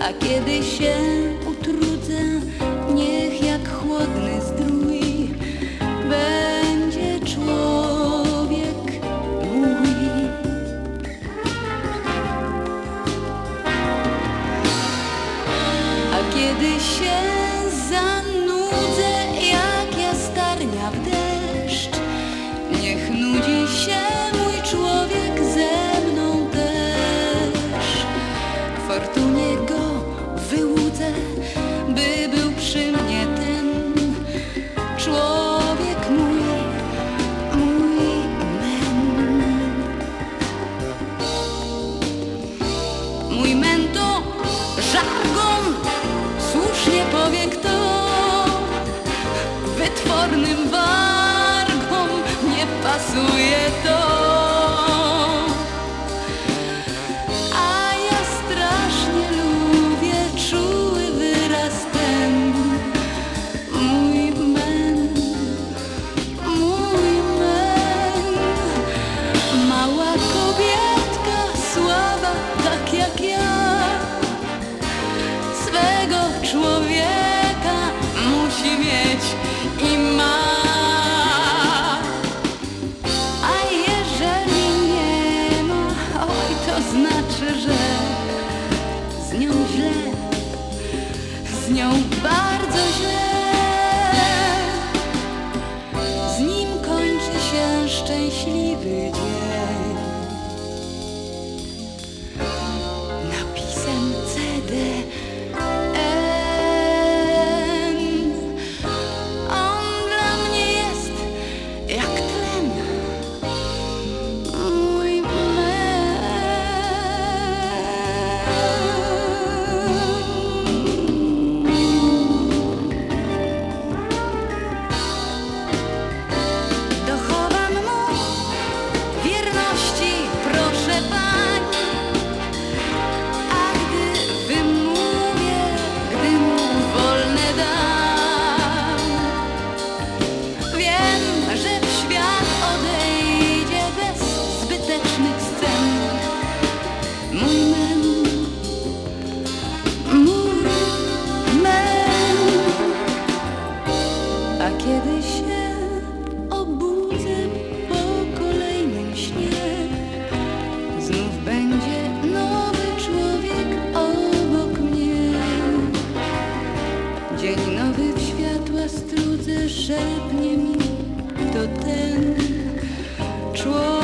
a kiedy się utrudzę, niech jak chłodny zdrój będzie człowiek mój. A kiedy się zanudzę, żargon, słusznie powie kto, wytwornym wargom nie pasuje to. człowieka musi mieć i ma. A jeżeli nie ma, oj, to znaczy, że z nią źle, z nią bardzo. gdy szepnie mi, to ten człowiek.